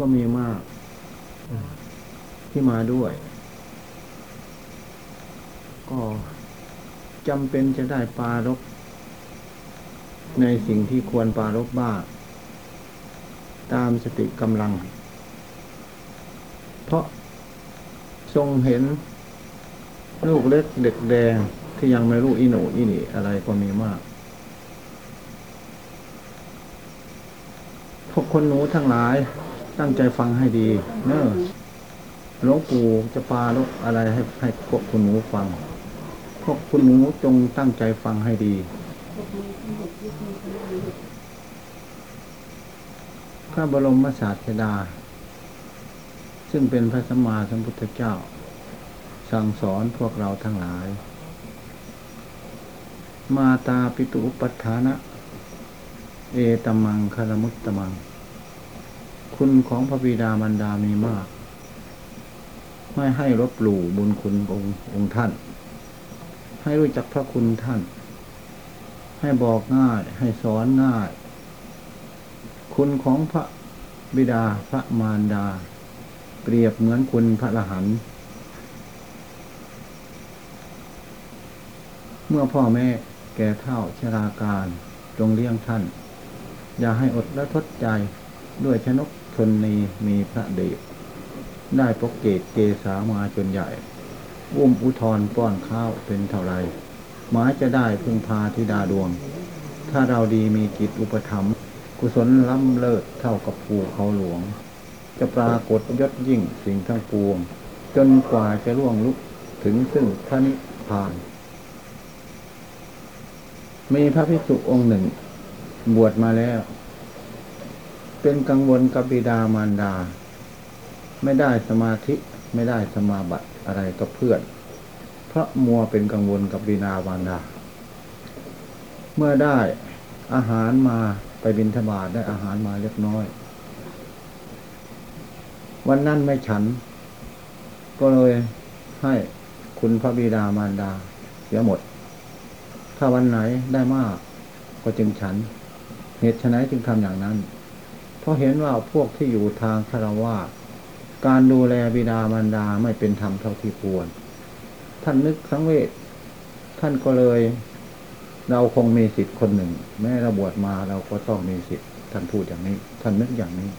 ก็มีมาก ที่มาด้วยก็จำเป็นจะได้ปารบในสิ่งที่ควรปารบบ้าง ตามสติกำลัง เพราะทรงเห็นลูกเล็กเด็กแดงที่ยังไม่รู้อีโนอีหนี่อะไรก็มีมาก พวกคนหนูทั้งหลาย ตั้งใจฟังให้ดีเนอะหลวงปู่จะปาลบอะไรให้ให้พวกคุณหนูฟัง พวกคุณหนูจงตั้งใจฟังให้ดี พระบรมศาสดา ซึ่งเป็นพระสัมมาสัมพุทธเจ้า สั่งสอนพวกเราทั้งหลาย มาตาปิตุปัฏฐานะ เอตมังคารมุตตมัง คุณของพระบิดามารดามีมาก ไม่ให้ลบหลู่บุญคุณองค์องค์ท่าน ให้รู้จักพระคุณท่าน ให้บอกง่าย ให้สอนง่าย คุณของพระบิดาพระมารดา เปรียบเหมือนคุณพระอรหันเมื่อพ่อแม่แก่เท่าชราการ จงเลี้ยงท่าน อย่าให้อดและทดใจด้วยชนก นนีมีพระเดชได้ปกเกตเกษามาจนใหญ่ อุ้มอุทธรป้อนข้าวเป็นเท่าไรหมายจะได้พึ่งพาธิดาดวง ถ้าเราดีมีจิตอุปถัมกุศลล้ำเลิศเท่ากับภูเขาหลวง จะปรากฏยศยิ่งสิ่งทั้งปวง จนกว่าจะล่วงลุกถึงซึ่งพระนิพพาน มีพระภิกษุองค์หนึ่ง บวชมาแล้ว เป็นกังวลกับบิดามารดา ไม่ได้สมาธิไม่ได้สมาบัติอะไรกับเพื่อน เพราะมัวเป็นกังวลกับบิดามารดา เมื่อได้อาหารมาไปบินทบาทได้อาหารมาเล็กน้อย วันนั้นไม่ฉัน ก็เลยให้คุณพระบิดามารดาเสียหมด ถ้าวันไหนได้มากก็จึงฉัน เหตุไฉนจึงทำอย่างนั้น เพราะเห็นว่าพวกที่อยู่ทางคารวะการดูแลบิดามารดาไม่เป็นธรรมเท่าที่ควร ท่านนึกสังเวชท่านก็เลย เราคงมีสิทธิ์คนหนึ่ง แม้เราบวชมาเราก็ต้องมีสิทธิ์ท่านพูดอย่างนี้ ท่านนึกอย่างนี้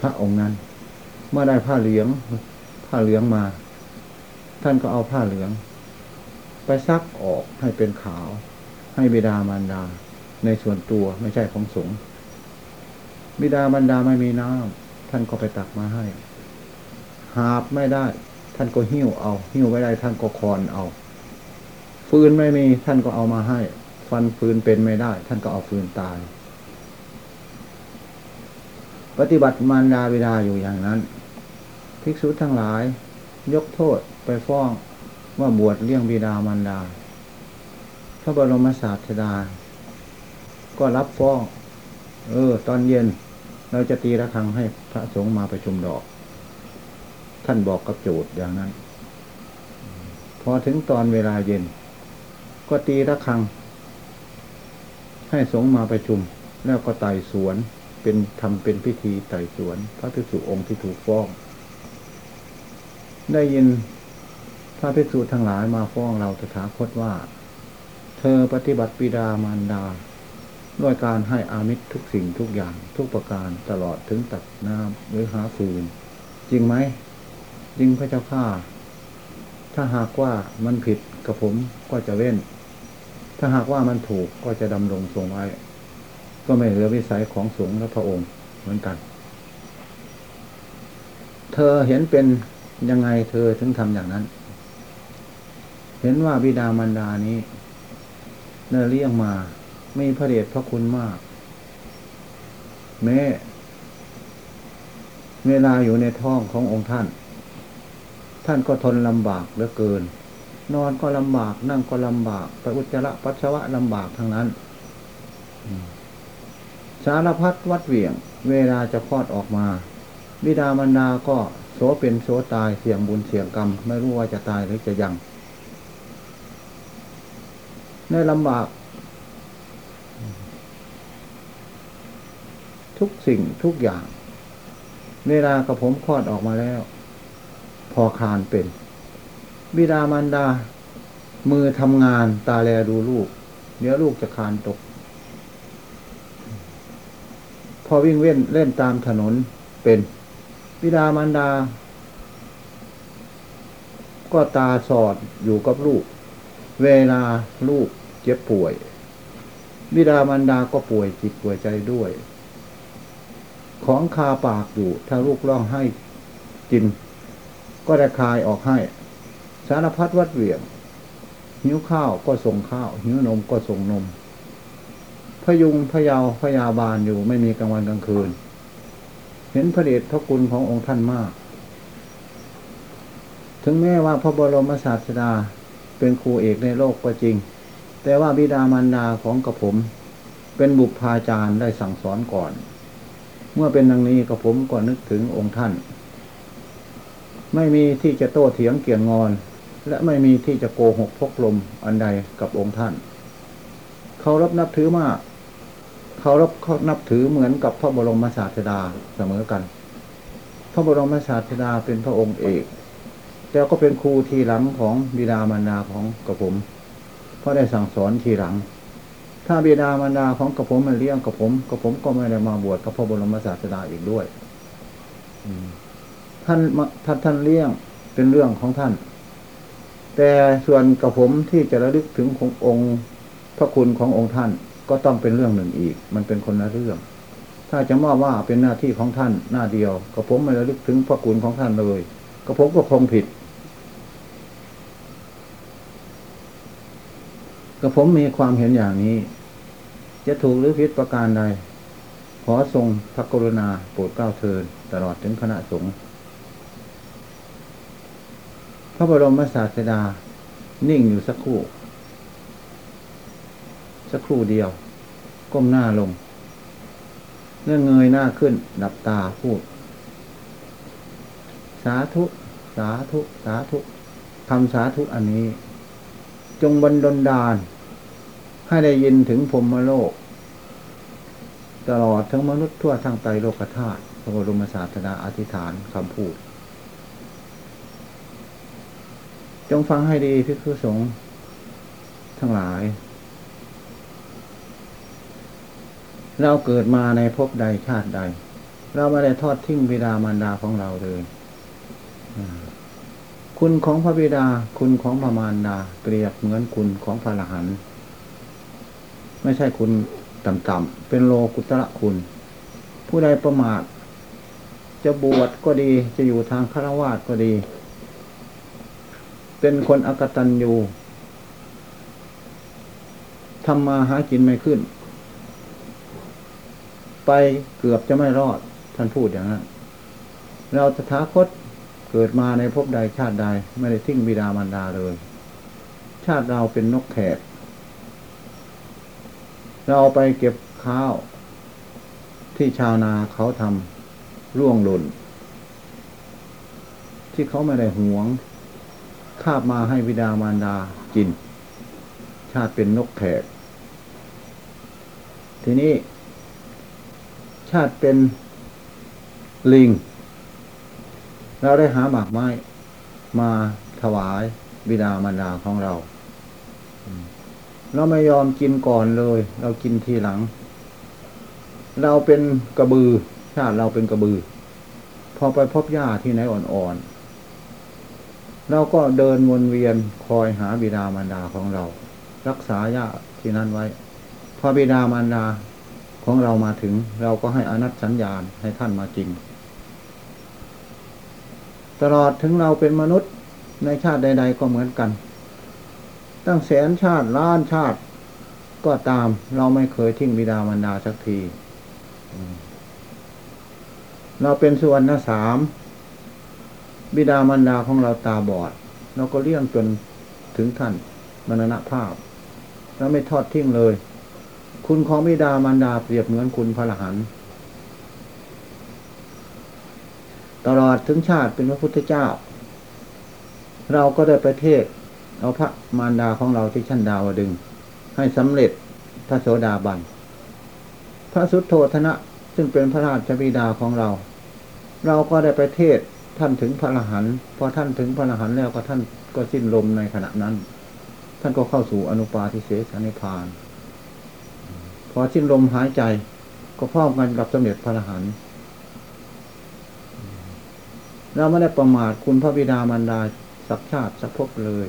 พระองค์นั้น เมื่อได้ผ้าเหลือง ผ้าเหลืองมา ท่านก็เอาผ้าเหลือง ไปซักออกให้เป็นขาว ให้บิดามารดา ในส่วนตัวไม่ใช่ของสงฆ์ บิดามารดาไม่มีน้ำท่านก็ไปตักมาให้ หาบไม่ได้ ท่านก็หิ้วเอา หิ้วไม่ได้ ท่านก็คอนเอา ฟืนไม่มีท่านก็เอามาให้ ฟันฟืนเป็นไม่ได้ ท่านก็เอาฟืนตาย ปฏิบัติมารดาบิดาอยู่อย่างนั้น ภิกษุทั้งหลาย ยกโทษไปฟ้องว่าบวชเลี้ยงบิดามารดา พระบรมศาสดา ก็รับฟ้อง เออ ตอนเย็น เราจะตีระฆังให้พระสงฆ์มาประชุมดอก ท่านบอกกับโจทย์อย่างนั้น พอถึงตอนเวลาเย็น ก็ตีระฆัง ให้สงฆ์มาประชุม แล้วก็ไต่สวนเป็นทำเป็นพิธีไต่สวน พระภิกษุองค์ที่ถูกฟ้อง ได้ยินพระภิกษุทั้งหลายมาฟ้องเราตถาคตว่า เธอปฏิบัติปิดามารดา ด้วยการให้อามิตรทุกสิ่งทุกอย่างทุกประการตลอดถึงตักน้ำหรือหาฟืน จริงไหมจริงพระเจ้าข้าถ้าหากว่ามันผิดกับผมก็จะเว้น ถ้าหากว่ามันถูกก็จะดำรงทรงไว้ ก็ไม่เหลือวิสัยของสงฆ์และพระองค์เหมือนกัน เธอเห็นเป็นยังไงเธอถึงทำอย่างนั้น เห็นว่าบิดามารดานี้เนเลี้ยงมา มีพระเดชพระคุณมาก แม้เวลาอยู่ในท้องขององค์ท่าน ท่านก็ทนลำบากเหลือเกิน นอนก็ลำบาก นั่งก็ลำบากไปอุจจาระปัสสาวะลำบากทั้งนั้นสารพัดวัดเหวี่ยง เวลาจะคลอดออกมาบิดามารดาก็โสเป็นโสตายเสี่ยงบุญเสี่ยงกรรม ไม่รู้ว่าจะตายหรือจะยัง ในลำบาก ทุกสิ่งทุกอย่าง เวลากระผมคลอดออกมาแล้ว พอคลานเป็น บิดามารดา มือทำงานตาแลดูลูก เดี๋ยวลูกจะคลานตก พอวิ่งเว้นเล่นตามถนนเป็น บิดามารดา ก็ตาสอดอยู่กับลูก เวลาลูกเจ็บป่วยบิดามารดาก็ป่วยจิตป่วยใจด้วย ของคาปากอยู่ ถ้าลูกร้องให้กิน ก็ได้คายออกให้ สารพัดวัดเหวี่ยง หิวข้าวก็ส่งข้าว หิวนมก็ส่งนม พยุงพยาวพยาบาลอยู่ไม่มีกลางวันกลางคืน เห็นพระเดชพระคุณขององค์ท่านมาก ถึงแม้ว่าพระบรมศาสดาเป็นครูเอกในโลกก็จริง แต่ว่าบิดามารดาของกระผม เป็นบุพาจารย์ได้สั่งสอนก่อน เมื่อเป็นดังนี้กระผมก็นึกถึงองค์ท่าน ไม่มีที่จะโต้เถียงเกี่ยงงอน และไม่มีที่จะโกหกพกลมอันใดกับองค์ท่านเขารับนับถือมากเขารับนับถือเหมือนกับพระบรมศาสดาเสมอกัน พระบรมศาสดาเป็นพระองค์เอกแต่ก็เป็นครูทีหลังของบิดามารดาของกระผมเพราะได้สั่งสอนทีหลัง ถ้าบิดามารดาของกระผมมาเลี้ยงกระผมกระผมก็ไม่ได้มาบวชกับพระบรมศาสดาอีกด้วยท่านท่านท่านเลี้ยงเป็นเรื่องของท่าน แต่ส่วนกระผมที่จะระลึกถึงขององค์พระคุณขององค์ท่านก็ต้องเป็นเรื่องหนึ่งอีก มันเป็นคนละเรื่อง ถ้าจะมอบว่าเป็นหน้าที่ของท่านหน้าเดียวกระผมไม่ระลึกถึงพระคุณของท่านเลยกระผมก็คงผิด กระผมมีความเห็นอย่างนี้ จะถูกหรือผิดประการใด ขอทรงพระกรุณาโปรดเกล้าเทินตลอดถึงคณะสงฆ์พระบรมศาสดา นิ่งอยู่สักครู่ สักครู่เดียว ก้มหน้าลงเลื่อเงยหน้าขึ้น ดับตาพูด สาธุ สาธุ สาธุคำสาธุอันนี้ จงบันดลดาล ให้ได้ยินถึงพรมโลก ตลอดทั้งมนุษย์ทั่วทั้งไตโลกธาตุพระบรมศาสดาอธิษฐานคำพูด จงฟังให้ดีพิคุสงฆ์ทั้งหลาย เราเกิดมาในภพใดชาติใด เราไม่ได้ทอดทิ้งบิดามารดาของเราเลยคุณของพระบิดา คุณของพระมารดา เปรียบเหมือนคุณของพระอรหันต์ ไม่ใช่คุณต่ำๆเป็นโลกุตระคุณ ผู้ใดประมาทจะบวชก็ดีจะอยู่ทางฆราวาสก็ดี เป็นคนอกตันอยู่ทำมาหากินไม่ขึ้น ไปเกือบจะไม่รอด ท่านพูดอย่างนั้น เราตถาคตเกิดมาในภพใดชาติใด ไม่ได้ทิ้งบิดามารดาเลย ชาติเราเป็นนกแขก เราไปเก็บข้าว ที่ชาวนาเขาทำร่วงหล่น ที่เขาไม่ได้หวง คาบมาให้วิดามารดากิน ชาติเป็นนกแขก ทีนี้ ชาติเป็นลิง เราได้หาหมากไม้มาถวายบิดามารดาของเรา เราไม่ยอมกินก่อนเลย เรากินทีหลัง เราเป็นกระบือชาติเราเป็นกระบือ พอไปพบหญ้าที่ไหนอ่อนๆเราก็เดินวนเวียนคอยหาบิดามารดาของเรา รักษาหญ้าที่นั่นไว้ พอบิดามารดาของเรามาถึง เราก็ให้อนัตสัญญาณให้ท่านมาจริง ตลอดถึงเราเป็นมนุษย์ในชาติใด ๆ ก็เหมือนกัน ตั้งแสนชาติล้านชาติ ก็ตามเราไม่เคยทิ้งบิดามารดาสักทีเราเป็นส่วนนะสามบิดามารดาของเราตาบอด เราก็เลี้ยงจนถึงท่านมรณภาพเราไม่ทอดทิ้งเลย คุณของบิดามารดาเปรียบเหมือนคุณพระอรหันต์ตลอดถึงชาติเป็นพระพุทธเจ้า เราก็ได้ประเทศ เอาพระมารดาของเราที่ชั้นดาวดึง ให้สำเร็จพระโสดาบัน พระสุทโธธนะซึ่งเป็นพระราชบิดาของเรา เราก็ได้ไปเทศท่านถึงพระอรหันต์พอท่านถึงพระอรหันต์แล้วก็ท่านก็สิ้นลมในขณะนั้น ท่านก็เข้าสู่อนุปาทิเสสนิพาน พอสิ้นลมหายใจก็พร้อมกันกับสมเด็จพระอรหันต์เราไม่ได้ประมาทคุณพระบิดามารดาสักชาติสักภพเลย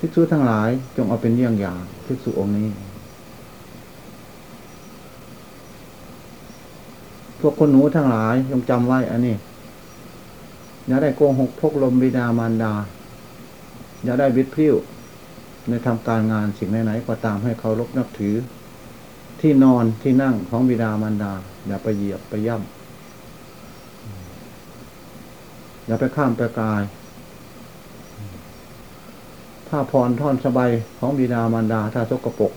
ภิกษุทั้งหลาย จงเอาเป็นเยี่ยงอย่างภิกษุองค์นี้ พวกคนหนูทั้งหลาย จงจำไว้อันนี้ อย่าได้โกหกพกลมบิดามารดา อย่าได้วิดพิ้วในทำการงานสิ่งไหนๆก็ตามให้เคารพนับถือ ที่นอนที่นั่งของบิดามารดา อย่าไปเหยียบไปย่ำอย่าไปข้ามไปกาย ผ้าพรท่อนสบายของบิดามารดาถ้าสกปรก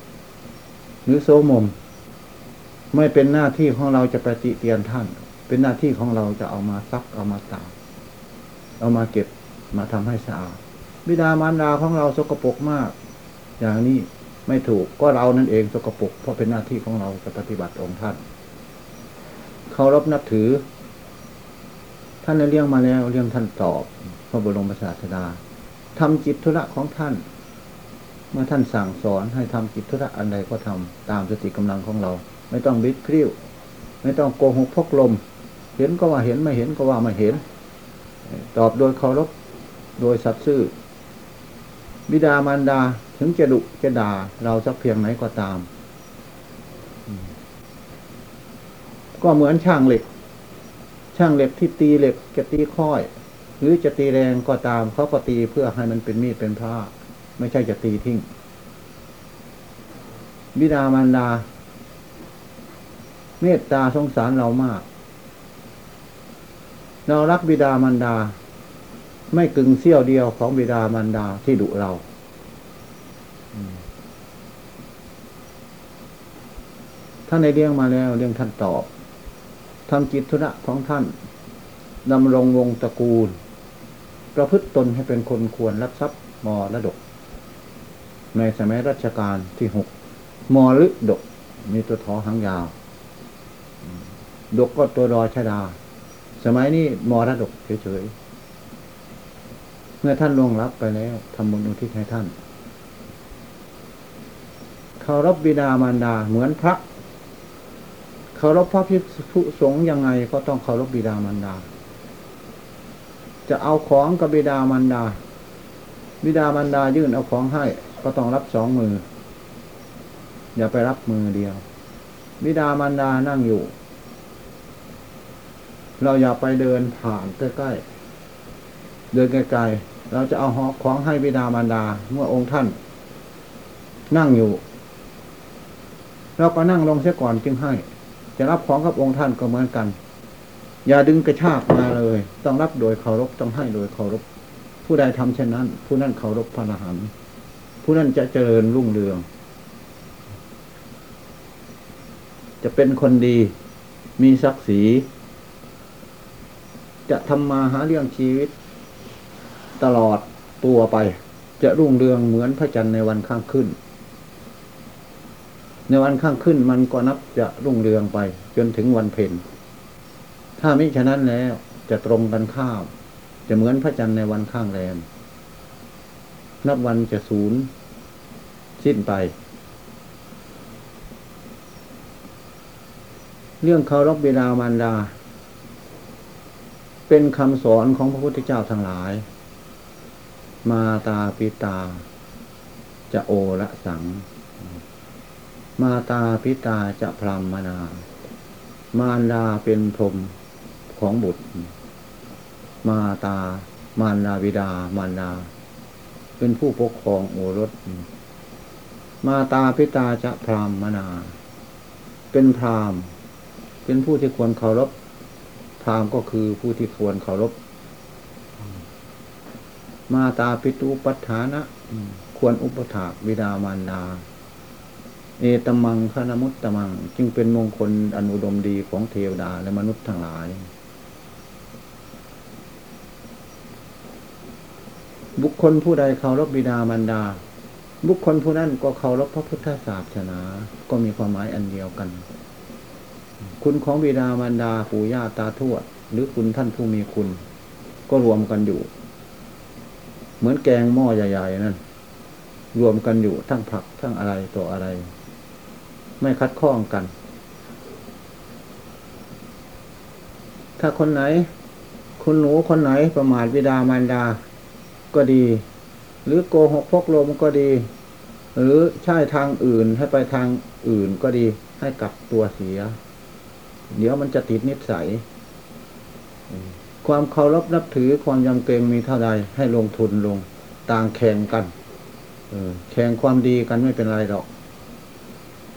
หรือโซมม ไม่เป็นหน้าที่ของเราจะปฏิเตียนท่าน เป็นหน้าที่ของเราจะเอามาซักเอามาตากเอามาเก็บมาทำให้สะอาดบิดามารดาของเราสกปรกมาก อย่างนี้ไม่ถูกก็เรานั่นเองสกปรกเพราะเป็นหน้าที่ของเราจะปฏิบัติองค์ท่านเคารพนับถือ ท่านได้เลี้ยงมาแล้วเลี้ยงท่านตอบพระบรมศาสดา ทำจิตธุระของท่าน เมื่อท่านสั่งสอนให้ทำจิตธุระอันใดก็ทำตามสติกำลังของเรา ไม่ต้องบิดพริ้ว ไม่ต้องโกหกพกลม เห็นก็ว่าเห็นไม่เห็นก็ว่าไม่เห็น ตอบโดยเคารพโดยสัตย์ซื่อบิดามารดาถึงจะดุจะด่าเราสักเพียงไหนก็ตาม ก็เหมือนช่างเหล็ก ช่างเหล็กที่ตีเหล็กจะตีค่อย หรือจะตีแรงก็ตามเขาก็ตีเพื่อให้มันเป็นมีดเป็นผ้า ไม่ใช่จะตีทิ้งบิดามารดา เมตตาสงสารเรามาก เรารักบิดามารดา ไม่กึ่งเสี้ยวเดียวของบิดามารดาที่ดุเราท่านในเลี้ยงมาแล้วเลี้ยงท่านตอบทำจิตธุระของท่านดำรงวงตระกูล ประพฤติตนให้เป็นคนควรรับทรัพย์มรดก ในสมัยรัชกาลที่หกมอฤดก มีตัวท้อหางยาว ดกก็ตัวรอชดา สมัยนี้มรดกเฉยๆ เมื่อท่านลงรับไปแล้วทำบุญอุทิศให้ท่านเคารพบิดามารดาเหมือนพระเคารพพระภิกษุสงฆ์ยังไงก็ต้องเคารพบิดามารดา จะเอาของกับบิดามารดา บิดามารดายื่นเอาของให้ ก็ต้องรับสองมือ อย่าไปรับมือเดียว บิดามารดานั่งอยู่ เราอย่าไปเดินผ่านใกล้ๆ เดินไกลๆ เราจะเอาของให้บิดามารดา เมื่อองค์ท่าน นั่งอยู่ เราก็นั่งลงเสียก่อนจึงให้ จะรับของกับองค์ท่านก็เหมือนกัน อย่าดึงกระชากมาเลย ต้องรับโดยเคารพต้องให้โดยเคารพ ผู้ใดทำเช่นนั้น ผู้นั้นเคารพพระอรหันต์ผู้นั้นจะเจริญรุ่งเรือง จะเป็นคนดีมีศักดิ์ศรี จะทำมาหาเรื่องชีวิต ตลอดตัวไป จะรุ่งเรืองเหมือนพระจันทร์ในวันข้างขึ้น ในวันข้างขึ้นมันก็นับจะรุ่งเรืองไป จนถึงวันเพ็ญ ถ้ามิฉะนั้นแล้ว จะตรงกันข้ามจะเหมือนพระจันทร์ในวันข้างแรม นับวันจะศูนย์สิ้นไป เรื่องเคารพบิดามารดา เป็นคำสอนของพระพุทธเจ้าทั้งหลาย มาตาปิตา จะโอละสัง มาตาปิตาจะพรามมนา มารดาเป็นพรหม ของบุตร มาตามารดาบิดามารดา เป็นผู้ปกครองโอรส มาตาพิตาจะพรามมนา เป็นพรามเป็นผู้ที่ควรเคารพพรามก็คือผู้ที่ควรเคารพมาตาปิตุปัฏฐานะควรอุปถากบิดามารดา เอตมังคณมุตตมัง จึงเป็นมงคลอนุดมดีของเทวดาและมนุษย์ทั้งหลาย บุคคลผู้ใดเคารพบิดามารดา บุคคลผู้นั้นก็เคารพพระพุทธศาสนา ก็มีความหมายอันเดียวกัน คุณของบิดามารดาปู่ย่าตาทวด หรือคุณท่านผู้มีคุณ ก็รวมกันอยู่ เหมือนแกงหม้อใหญ่ๆนั่นรวมกันอยู่ทั้งผักทั้งอะไรตัวอะไร ไม่คัดข้องกัน ถ้าคนไหน คุณหนูคนไหนประมาทวิดามารดา ก็ดี หรือโกหกพกลมก็ดี หรือใช่ทางอื่นให้ไปทางอื่นก็ดี ให้กลับตัวเสีย เดี๋ยวมันจะติดนิสัย ความเคารพนับถือความยำเกรงมีเท่าใดให้ลงทุนลง ต่างแข่งกันแข่งความดีกันไม่เป็นไรหรอก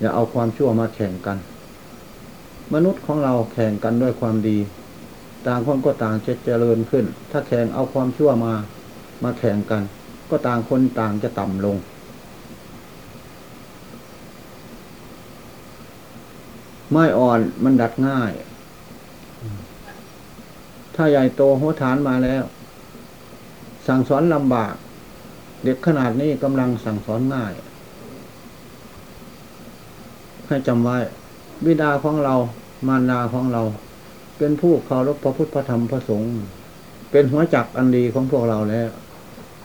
อย่าเอาความชั่วมาแข่งกัน มนุษย์ของเราแข่งกันด้วยความดี ต่างคนก็ต่างจะเจริญขึ้น ถ้าแข่งเอาความชั่วมา มาแข่งกัน ก็ต่างคนต่างจะต่ำลง ไม่อ่อนมันดัดง่าย ถ้าใหญ่โตหัวฐานมาแล้ว สั่งสอนลำบาก เด็กขนาดนี้กำลังสั่งสอนง่าย ให้จำไว้ บิดาของเรา มารดาของเรา เป็นผู้เคารพพระพุทธพระธรรมพระสงฆ์เป็นหัวจักอันดีของพวกเราแล้ว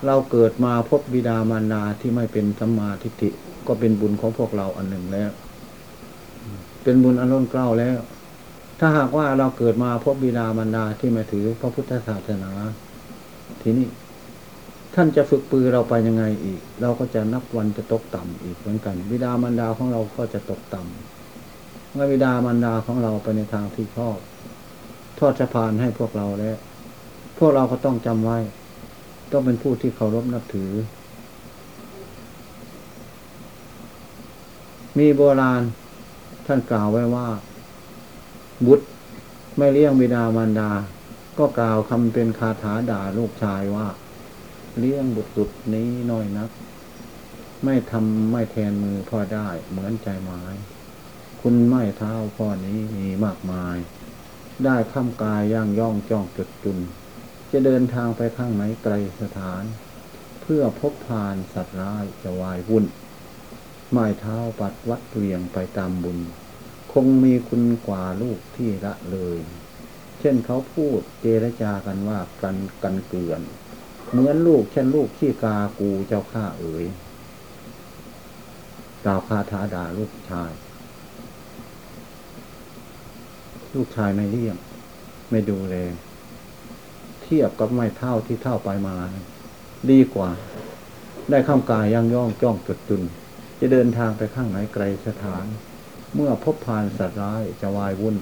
เราเกิดมาพบบิดามารดาที่ไม่เป็นสัมมาทิฏฐิก็เป็นบุญของพวกเราอันหนึ่งแล้ว เป็นบุญอันล้นเกล้าแล้ว ถ้าหากว่าเราเกิดมาพบบิดามารดาที่ไม่ถือพระพุทธศาสนา ทีนี้ท่านจะฝึกปือเราไปยังไงอีก เราก็จะนับวันจะตกต่ำอีกเหมือนกัน บิดามารดาของเราก็จะตกต่ำเมื่อบิดามารดาของเราไปในทางที่ชอบ ทอดสะพานให้พวกเราแล้ว พวกเราก็ต้องจำไว้ ต้องเป็นผู้ที่เคารพนับถือ มีโบราณท่านกล่าวไว้ว่า บุตรไม่เลี้ยงบิดามารดา ก็กล่าวคำเป็นคาถาด่าลูกชายว่า เลี้ยงบุตรสุดนี้น้อยนัก ไม่ทำไม่แทนมือพ่อได้เหมือนใจไม้คุณไม่เท้าพ่อนี้มีมากมาย ได้ข้ามกายย่างย่องจ้องจุดจุน จะเดินทางไปข้างไหนไกลสถาน เพื่อพบผานสัตว์ร้ายจะวายวุ่นไม่เท้าปัดวัดเวียงไปตามบุญ คงมีคุณกว่าลูกที่ละเลย เช่นเขาพูดเจรจากันว่ากันกันเกลื่อน เหมือนลูกเช่นลูกขี้กากูเจ้าข้าเอ๋ยดาวคาถาด่าลูกชาย ลูกชายไม่เลี้ยง ไม่ดูแล ทียบกับไม่เท่าที่เท่าไปมา ดีกว่า ได้ข้ามกายย่างย่องจ้องจุดจุน จะเดินทางไปข้างไหนไกลสถาน เมื่อพบผ่านสัตว์ร้ายจะวายวุ่น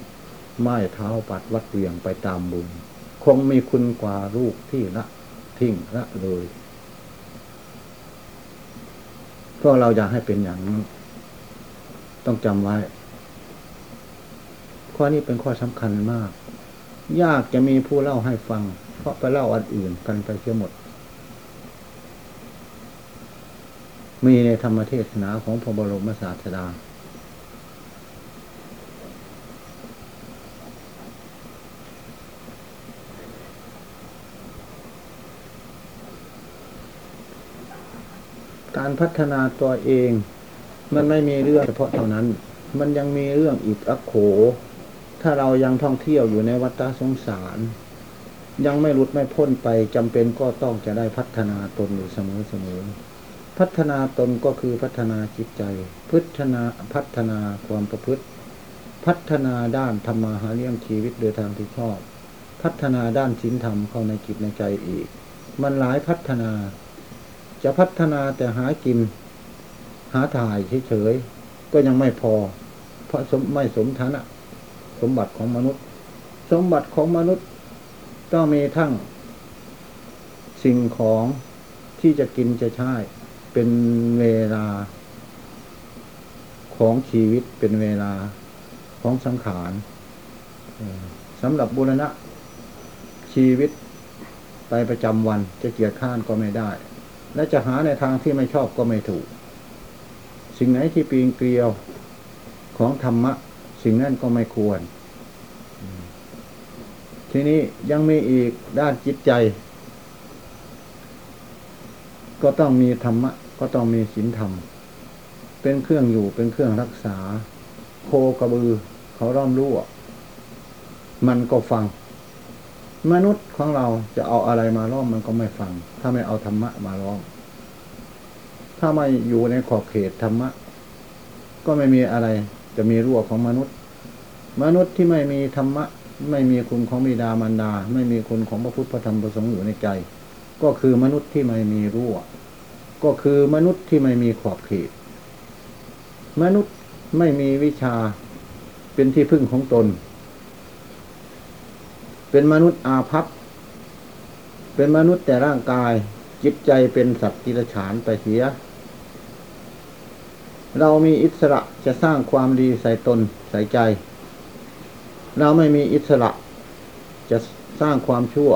ไม่เท้าปัดวัดเวียงไปตามบุญ คงมีคุณกว่าลูกที่ละทิ้งละเลยพวกเราอยากให้เป็นอย่างนั้นต้องจำไว้ ข้อนี้เป็นข้อสำคัญมาก ยากจะมีผู้เล่าให้ฟัง เพราะไปเล่าอันอื่นกันไปเสียหมด มีในธรรมเทศนาของพระบรมศาสดา การพัฒนาตัวเอง มันไม่มีเรื่องเฉพาะเท่านั้น มันยังมีเรื่องอีกอักโข ถ้าเรายังท่องเที่ยวอยู่ในวัฏสงสาร ยังไม่หลุดไม่พ้นไปจำเป็นก็ต้องจะได้พัฒนาตนอยู่เสมอเสมอพัฒนาตนก็คือพัฒนาจิตใจ พัฒนาพัฒนาความประพฤติ พัฒนาด้านธรรมาหาเลี้ยงชีวิตโดยทางที่ชอบ พัฒนาด้านศีลธรรมเข้าในจิตในใจอีก มันหลายพัฒนา จะพัฒนาแต่หากิน หาถ่ายเฉยๆก็ยังไม่พอ เพราะสมไม่สมฐานะสมบัติของมนุษย์ สมบัติของมนุษย์ ต้องมีทั้งสิ่งของที่จะกินจะใช้เป็นเวลา ของชีวิตเป็นเวลาของสังขารสำหรับบุรณะ ชีวิตไปประจำวันจะเกียรข้านก็ไม่ได้ และจะหาในทางที่ไม่ชอบก็ไม่ถูก สิ่งไหนที่ปีนเกลียวของธรรมะ สิ่งนั้นก็ไม่ควร ทีนี้ยังมีอีกด้านจิตใจ ก็ต้องมีธรรมะ ก็ต้องมีศีลธรรม เป็นเครื่องอยู่เป็นเครื่องรักษา โคกระบือ เขาร่ำรู้มันก็ฟัง มนุษย์ของเราจะเอาอะไรมาล้อมมันก็ไม่ฟัง ถ้าไม่เอาธรรมะมาล้อมถ้าไม่อยู่ในขอบเขตธรรมะ ก็ไม่มีอะไรจะมีรั่วของมนุษย์ มนุษย์ที่ไม่มีธรรมะ ไม่มีคุณของบิดามารดา ไม่มีคุณของพระพุทธพระธรรมประสงค์อยู่ในใจ ก็คือมนุษย์ที่ไม่มีรั่ว ก็คือมนุษย์ที่ไม่มีขอบเขตมนุษย์ไม่มีวิชาเป็นที่พึ่งของตน เป็นมนุษย์อาภัพ เป็นมนุษย์แต่ร่างกาย จิตใจเป็นสัตว์กิรฉานไปเสีย เรามีอิสระจะสร้างความดีใส่ตนใส่ใจ เราไม่มีอิสระจะสร้างความชั่ว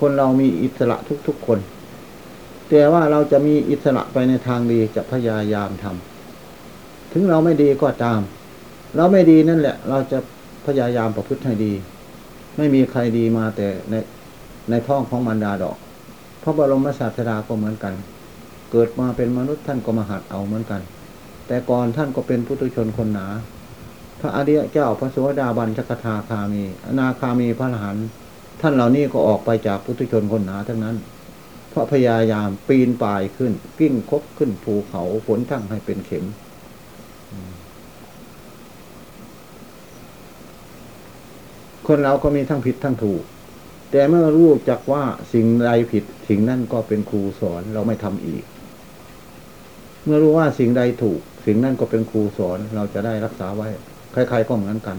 คนเรามีอิสระทุกๆคน แต่ว่าเราจะมีอิสระไปในทางดีจะพยายามทำถึงเราไม่ดีก็ตาม เราไม่ดีนั่นแหละ เราจะพยายามประพฤติให้ดี ไม่มีใครดีมาแต่ในในท้องของมารดาดอกพระบรมศาสดาก็เหมือนกัน เกิดมาเป็นมนุษย์ท่านก็มาหัดเอาเหมือนกัน แต่ก่อนท่านก็เป็นพุทุชนคนหนา ระอริยเจ้าพระโสดาบันจักทาคามี อนาคามีพระอรหันต์ท่านเหล่านี้ก็ออกไปจากพุทุชนคนหนาทั้งนั้น เพราะพยายามปีนป่ายขึ้น กิ้งคบขึ้นภูเขาฝนทั้งให้เป็นเข็มคนเราก็มีทั้งผิดทั้งถูก แต่เมื่อรู้จักว่าสิ่งใดผิดสิ่งนั้นก็เป็นครูสอนเราไม่ทำอีก เมื่อรู้ว่าสิ่งใดถูก สิ่งนั้นก็เป็นครูสอนเราจะได้รักษาไว้ ใครๆก็เหมือนกัน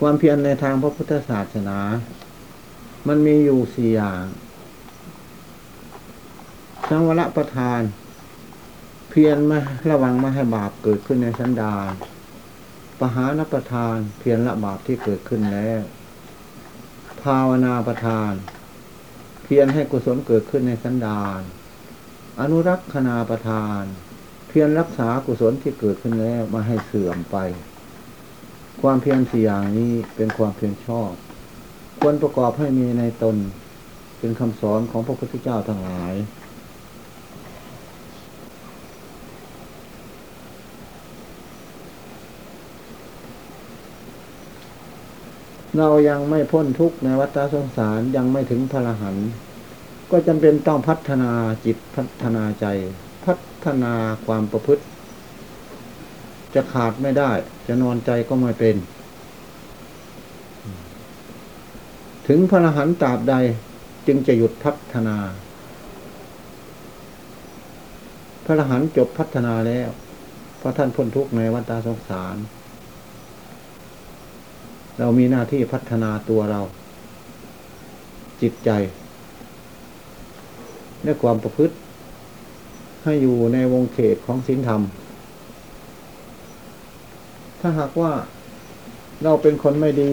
ความเพียรในทางพระพุทธศาสนา มันมีอยู่สี่อย่างสังวรประทาน เพียรมาระวังไม่ให้บาปเกิดขึ้นในสันดานปหานประทาน เพียรละบาปที่เกิดขึ้นแล้ว ภาวนาประทาน เพียรให้กุศลเกิดขึ้นในสันดาน อนุรักษณาประทาน เพียรรักษากุศลที่เกิดขึ้นแล้วมาให้เสื่อมไป ความเพียรสี่อย่างนี้เป็นความเพียรชอบ ควรประกอบให้มีในตน เป็นคำสอนของพระพุทธเจ้าทั้งหลาย เรายังไม่พ้นทุกข์ในวัฏสงสารยังไม่ถึงพระอรหันต์ ก็จำเป็นต้องพัฒนาจิตพัฒนาใจ พัฒนาความประพฤติ จะขาดไม่ได้ จะนอนใจก็ไม่เป็น ถึงพระรหันต์ตราบใดจึงจะหยุดพัฒนา พระรหันต์จบพัฒนาแล้ว เพราะท่านพ้นทุกข์ในวัฏสงสาร เรามีหน้าที่พัฒนาตัวเรา จิตใจ และความประพฤติ ให้อยู่ในวงเขตของศีลธรรม ถ้าหากว่าเราเป็นคนไม่ดี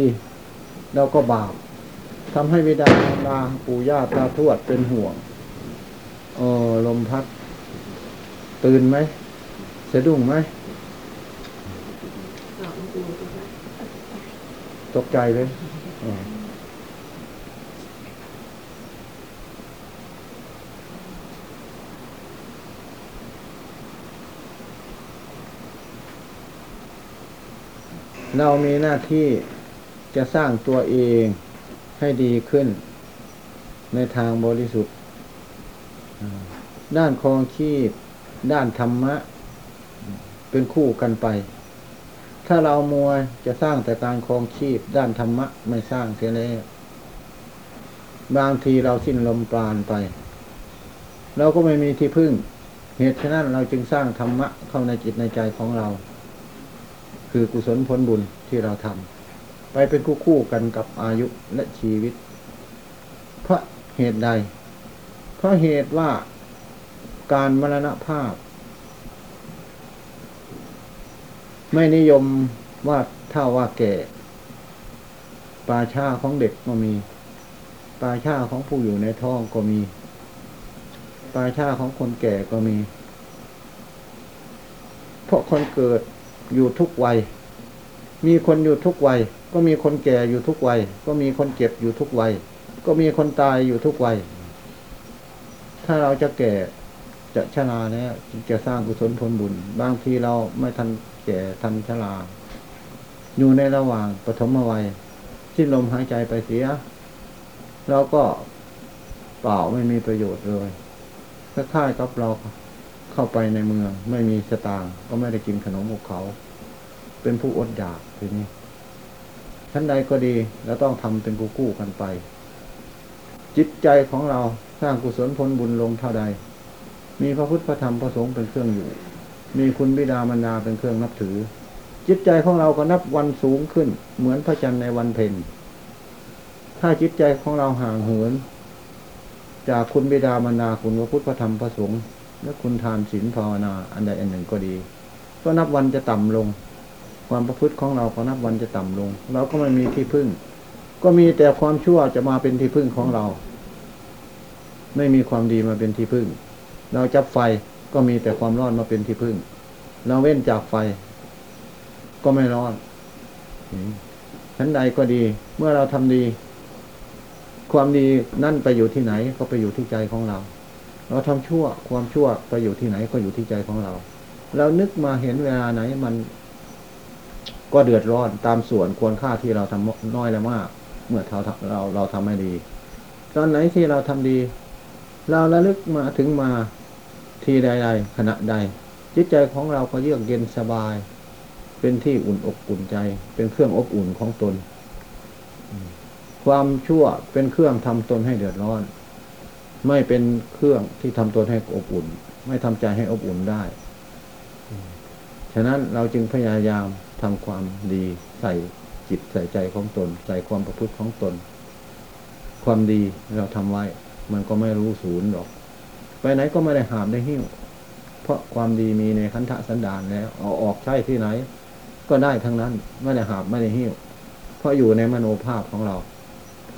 เราก็บาปทำให้วิดาบรรดาปู่ย่าตาทวดเป็นห่วงเออลมพัด ตื่นไหมสะดุ้งไหมตกใจเลย เรามีหน้าที่จะสร้างตัวเองให้ดีขึ้น ในทางบริสุทธิ์ ด้านครองชีพ ด้านธรรมะ เป็นคู่กันไป ถ้าเรามัวจะสร้างแต่การครองชีพ ด้านธรรมะไม่สร้างเสียแล้วบางทีเราสิ้นลมปราณไป เราก็ไม่มีที่พึ่ง เหตุฉะนั้นเราจึงสร้างธรรมะเข้าในจิตในใจของเรา คือกุศลผลบุญที่เราทำไปเป็นคู่คู่กันกับอายุและชีวิต เพราะเหตุใด เพราะเหตุว่าการมรณภาพ ไม่นิยมว่าเท่าว่าแก่ปาชาของเด็กก็มีปาชาของผู้อยู่ในท้องก็มีปาชาของคนแก่ก็มี เพราะคนเกิด อยู่ทุกวัย มีคนอยู่ทุกวัย ก็มีคนแก่อยู่ทุกวัย ก็มีคนเจ็บอยู่ทุกวัย ก็มีคนตายอยู่ทุกวัย ถ้าเราจะแก่จะชราแล้วจึงจะสร้างกุศลผลบุญ บางทีเราไม่ทันแก่ทันชรา อยู่ในระหว่างปฐมวัยสิ้นลมหายใจไปเสีย เราก็เปล่าไม่มีประโยชน์เลยคล้ายๆกับเรา เข้าไปในเมือง ไม่มีสตางค์ก็ไม่ได้กินขนมของเขา เป็นผู้อดอยากทีนี้ชั้นใดก็ดีแล้วต้องทำเป็นกู้กู้กันไป จิตใจของเราสร้างกุศลผลบุญลงเท่าใด มีพระพุทธพระธรรมพระสงฆ์เป็นเครื่องอยู่ มีคุณบิดามารดาเป็นเครื่องนับถือ จิตใจของเราก็นับวันสูงขึ้น เหมือนพระจันทร์ในวันเพ็ญถ้าจิตใจของเราห่างเหิน จากคุณบิดามารดาคุณพระพุทธพระธรรมพระสงฆ์ และคุณทานศีลภาวนา อันใดอันหนึ่งก็ดี ก็นับวันจะต่ำลง ความประพฤติของเราก็นับวันจะต่ำลง เราก็ไม่มีที่พึ่ง ก็มีแต่ความชั่วจะมาเป็นที่พึ่งของเรา ไม่มีความดีมาเป็นที่พึ่ง เราจับไฟก็มีแต่ความร้อนมาเป็นที่พึ่ง เราเว้นจากไฟ ก็ไม่ร้อนชั้นใดก็ดี เมื่อเราทำดี ความดีนั่นไปอยู่ที่ไหน ก็ไปอยู่ที่ใจของเรา เราทำชั่วความชั่วไปอยู่ที่ไหนก็อยู่ที่ใจของเรา เรานึกมาเห็นเวลาไหนมันก็เดือดร้อนตามส่วนควรค่าที่เราทำน้อยและมาก เมื่อเราเราเราทำไม่ดี ตอนไหนที่เราทำดี เราระลึกมาถึงมาทีใด ๆ ขณะใด จิตใจของเราก็เยือกเย็นสบาย เป็นที่อุ่นอกอุ่นใจ เป็นเครื่องอบอุ่นของตน ความชั่วเป็นเครื่องทำตนให้เดือดร้อน ไม่เป็นเครื่องที่ทำตนให้อบอุ่น ไม่ทำใจให้อบอุ่นได้ ฉะนั้นเราจึงพยายามทำความดีใส่จิตใส่ใจของตน ใส่ความประพฤติของตน ความดีเราทำไว้ มันก็ไม่รู้ศูนย์หรอก ไปไหนก็ไม่ได้หามได้หิ้ว เพราะความดีมีในคันธสันดานแล้วเอาออกใช้ที่ไหน ก็ได้ทั้งนั้น ไม่ได้หามไม่ได้หิ้ว เพราะอยู่ในมโนภาพของเรา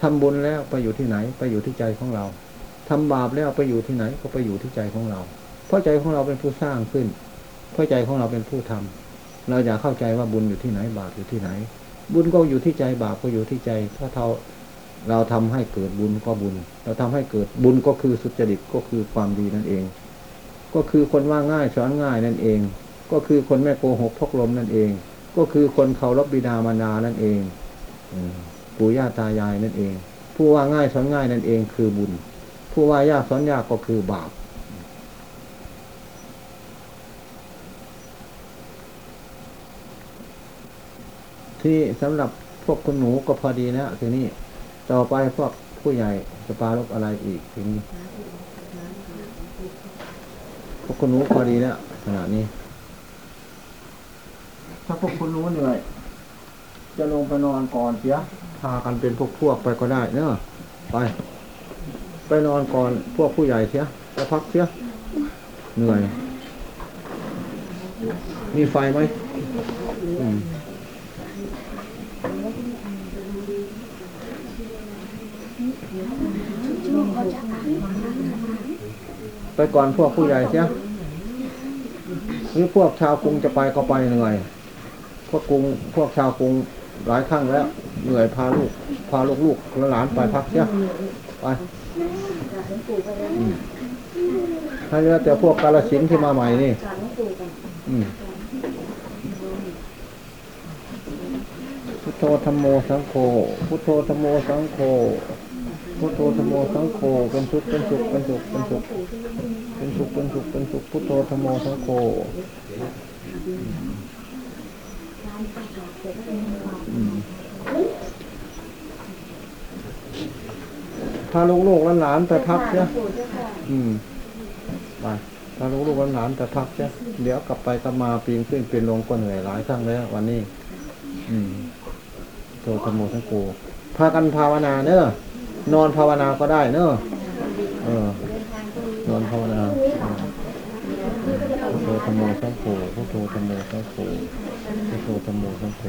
ทำบุญแล้วไปอยู่ที่ไหน ไปอยู่ที่ใจของเรา ทำบาปแล้วไปอยู่ที่ไหนก็ไปอยู่ที่ใจของเรา เพราะใจของเราเป็นผู้สร้างขึ้น เพราะใจของเราเป็นผู้ทำเราอย่าเข้าใจว่าบุญอยู่ที่ไหนบาปอยู่ที่ไหน บุญก็อยู่ที่ใจบาปก็อยู่ที่ใจ ถ้าเราเราทำให้เกิดบุญก็บุญ เราทำให้เกิดบุญก็คือสุจริตก็คือความดีนั่นเอง ก็คือคนว่าง่ายสอนง่ายนั่นเอง ก็คือคนไม่โกหกพกลมนั่นเอง ก็คือคนเคารพบิดามารดานั่นเองปู่ย่าตายายนั่นเอง ผู้ว่าง่ายสอนง่ายนั่นเองคือบุญ ผู้ว่ายากสอนยากก็คือบาป ที่สำหรับพวกคุณหนูก็พอดีนะทีนี้ต่อไปพวกผู้ใหญ่จะปรารบอะไรอีกทีนี้พวกคุณหนูพอดีแล้วขณะนี้ ถ้าพวกคุณหนูเหนื่อยจะลงไปนอนก่อนเสียพากันเป็นพวกพวกไปก็ได้เนอะไป ไปนอนก่อนพวกผู้ใหญ่เสียไปพักเสียเหนื่อย มีไฟไหมไปก่อนพวกผู้ใหญ่เสียหรือพวกชาวกรุงจะไปก็ไปเหนื่อยพวกกรุงพวกชาวกรุงหลายครั้งแล้ว เหนื่อยพาลูก พาลูกลูกหลานไปพักเสีย ไปให้เหลือแต่พวกกาลสินที่มาใหม่นี่พุทโธธรรมโมสังโฆ พุทโธธรรมโมสังโฆ พุทโธธรรมโมสังโฆ เป็นสุขเป็นสุขเป็นสุขเป็นสุขเป็นสุขเป็นสุขเป็นสุข พุทโธธรรมโมสังโฆอืมาลูกลูกหลานๆไปพักเสียอืมไปพาลูกลูกหลานๆไปพักเสียเดี๋ยวกลับไปกลับมาปีนขึ้นปีนลงก็เหนื่อยหลายครั้งแล้ววันนี้ อืมโทธรรมโมทั้งโกพากันภาวนาเนอะนอนภาวนาก็ได้เนอะเออนอนภาวนาพุทโธธรรมโมสังโฆพุทโธธรรมโมสังโฆพุทโธธรรมโมสังโฆ